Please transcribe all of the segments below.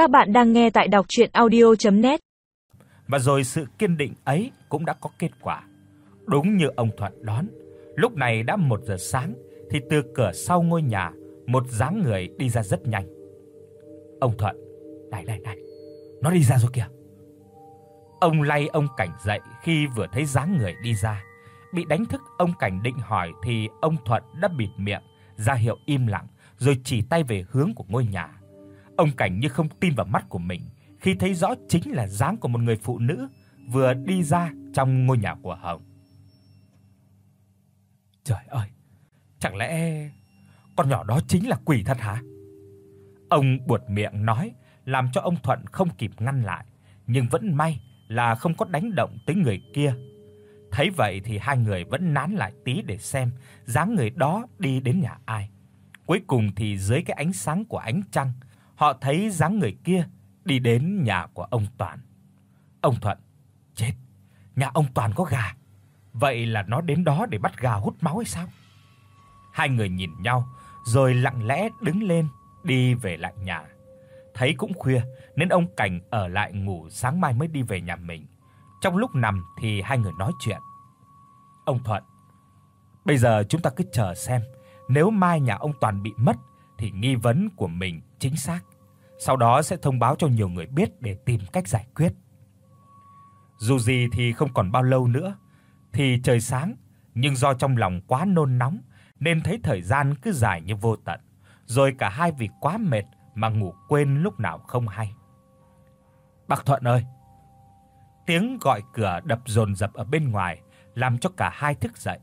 Các bạn đang nghe tại đọc audio net Và rồi sự kiên định ấy cũng đã có kết quả. Đúng như ông Thuận đoán, lúc này đã 1 giờ sáng thì từ cửa sau ngôi nhà, một dáng người đi ra rất nhanh. Ông Thuận, này này này, nó đi ra rồi kìa. Ông lay ông Cảnh dậy khi vừa thấy dáng người đi ra. Bị đánh thức, ông Cảnh định hỏi thì ông Thuận đã bịt miệng, ra hiệu im lặng rồi chỉ tay về hướng của ngôi nhà. Ông Cảnh như không tin vào mắt của mình khi thấy rõ chính là dáng của một người phụ nữ vừa đi ra trong ngôi nhà của Hồng. Trời ơi, chẳng lẽ con nhỏ đó chính là quỷ thật hả? Ông buột miệng nói, làm cho ông Thuận không kịp ngăn lại, nhưng vẫn may là không có đánh động tới người kia. Thấy vậy thì hai người vẫn nán lại tí để xem dáng người đó đi đến nhà ai. Cuối cùng thì dưới cái ánh sáng của ánh trăng, họ thấy dáng người kia đi đến nhà của ông Toàn. Ông Thuận, chết, nhà ông Toàn có gà. Vậy là nó đến đó để bắt gà hút máu hay sao? Hai người nhìn nhau rồi lặng lẽ đứng lên đi về lại nhà. Thấy cũng khuya nên ông Cảnh ở lại ngủ sáng mai mới đi về nhà mình. Trong lúc nằm thì hai người nói chuyện. Ông Thuận, bây giờ chúng ta cứ chờ xem, nếu mai nhà ông Toàn bị mất thì nghi vấn của mình chính xác. Sau đó sẽ thông báo cho nhiều người biết để tìm cách giải quyết. Dù gì thì không còn bao lâu nữa thì trời sáng, nhưng do trong lòng quá nôn nóng nên thấy thời gian cứ dài như vô tận, rồi cả hai vì quá mệt mà ngủ quên lúc nào không hay. Bác Thuận ơi. Tiếng gọi cửa đập dồn dập ở bên ngoài làm cho cả hai thức dậy.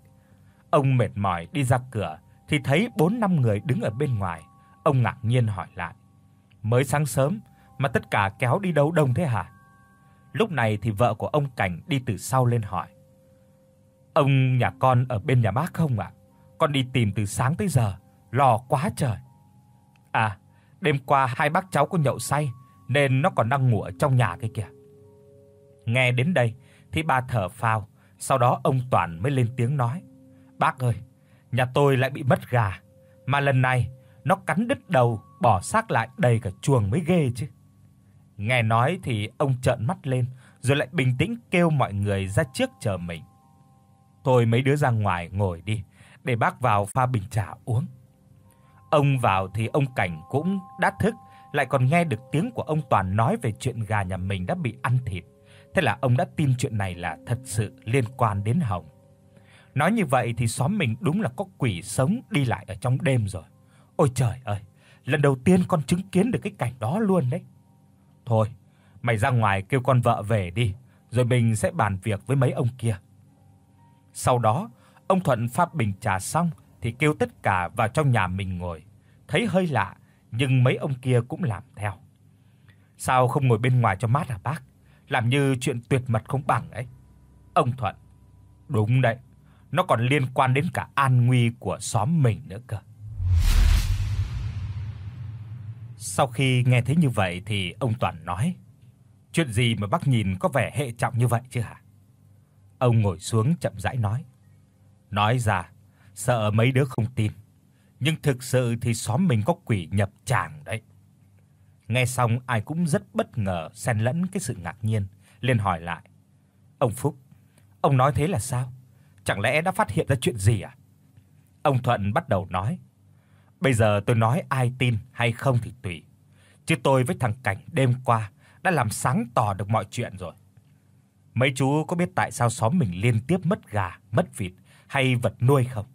Ông mệt mỏi đi ra cửa thì thấy bốn năm người đứng ở bên ngoài. Ông ngạc nhiên hỏi lại: "Mới sáng sớm mà tất cả kéo đi đâu đông thế hả?" Lúc này thì vợ của ông Cảnh đi từ sau lên hỏi: "Ông nhà con ở bên nhà bác không ạ? Con đi tìm từ sáng tới giờ, lo quá trời." "À, đêm qua hai bác cháu có nhậu say nên nó còn đang ngủ ở trong nhà kia kìa." Nghe đến đây thì bà thở phào, sau đó ông Toàn mới lên tiếng nói: "Bác ơi, nhà tôi lại bị mất gà, mà lần này nó cắn đứt đầu, bỏ xác lại đầy cả chuồng mới ghê chứ." Nghe nói thì ông trợn mắt lên, rồi lại bình tĩnh kêu mọi người ra trước chờ mình. Tôi mấy đứa ra ngoài ngồi đi, để bác vào pha bình trà uống. Ông vào thì ông Cảnh cũng đã thức, lại còn nghe được tiếng của ông Toàn nói về chuyện gà nhà mình đã bị ăn thịt. Thế là ông đã tin chuyện này là thật sự liên quan đến Hồng. Nói như vậy thì xóm mình đúng là có quỷ sống đi lại ở trong đêm rồi. Ôi trời ơi, lần đầu tiên con chứng kiến được cái cảnh đó luôn đấy. Thôi, mày ra ngoài kêu con vợ về đi, rồi mình sẽ bàn việc với mấy ông kia. Sau đó, ông Thuận pha bình trà xong thì kêu tất cả vào trong nhà mình ngồi. Thấy hơi lạ, nhưng mấy ông kia cũng làm theo. Sao không ngồi bên ngoài cho mát hả bác? Làm như chuyện tuyệt mật không bằng ấy. Ông Thuận, đúng đấy, nó còn liên quan đến cả an nguy của xóm mình nữa cơ. Sau khi nghe thấy như vậy thì ông Toàn nói: "Chuyện gì mà bác nhìn có vẻ hệ trọng như vậy chứ hả?" Ông ngồi xuống chậm rãi nói: "Nói ra, sợ mấy đứa không tin, nhưng thực sự thì xóm mình có quỷ nhập tràng đấy." Nghe xong ai cũng rất bất ngờ xen lẫn cái sự ngạc nhiên, liền hỏi lại: "Ông Phúc, ông nói thế là sao? Chẳng lẽ đã phát hiện ra chuyện gì à?" Ông Thuận bắt đầu nói: "Bây giờ tôi nói ai tin hay không thì tùy, chứ tôi với thằng Cảnh đêm qua đã làm sáng tỏ được mọi chuyện rồi. Mấy chú có biết tại sao xóm mình liên tiếp mất gà, mất vịt hay vật nuôi không?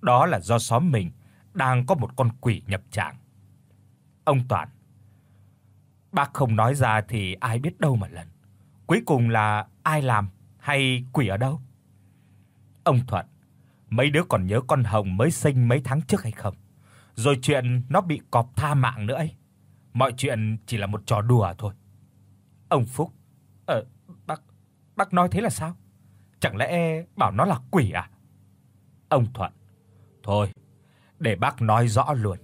Đó là do xóm mình đang có một con quỷ nhập trạng. Ông Toàn Bác không nói ra thì ai biết đâu mà lần. Cuối cùng là ai làm hay quỷ ở đâu? Ông Thuận, mấy đứa còn nhớ con Hồng mới sinh mấy tháng trước hay không? Rồi chuyện nó bị cọp tha mạng nữa ấy. Mọi chuyện chỉ là một trò đùa thôi. Ông Phúc, ờ bác bác nói thế là sao? Chẳng lẽ bảo nó là quỷ à? Ông Thuận, thôi, để bác nói rõ luôn.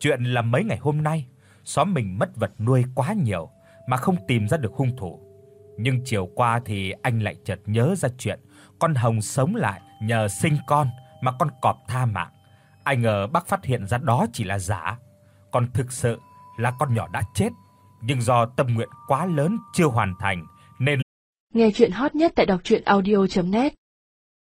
Chuyện là mấy ngày hôm nay xóm mình mất vật nuôi quá nhiều mà không tìm ra được hung thủ. Nhưng chiều qua thì anh lại chợt nhớ ra chuyện con hồng sống lại nhờ sinh con mà con cọp tha mạng. Ai ngờ bác phát hiện ra đó chỉ là giả, còn thực sự là con nhỏ đã chết. nhưng do tâm nguyện quá lớn chưa hoàn thành nên Nghe truyện hot nhất tại doctruyenaudio.net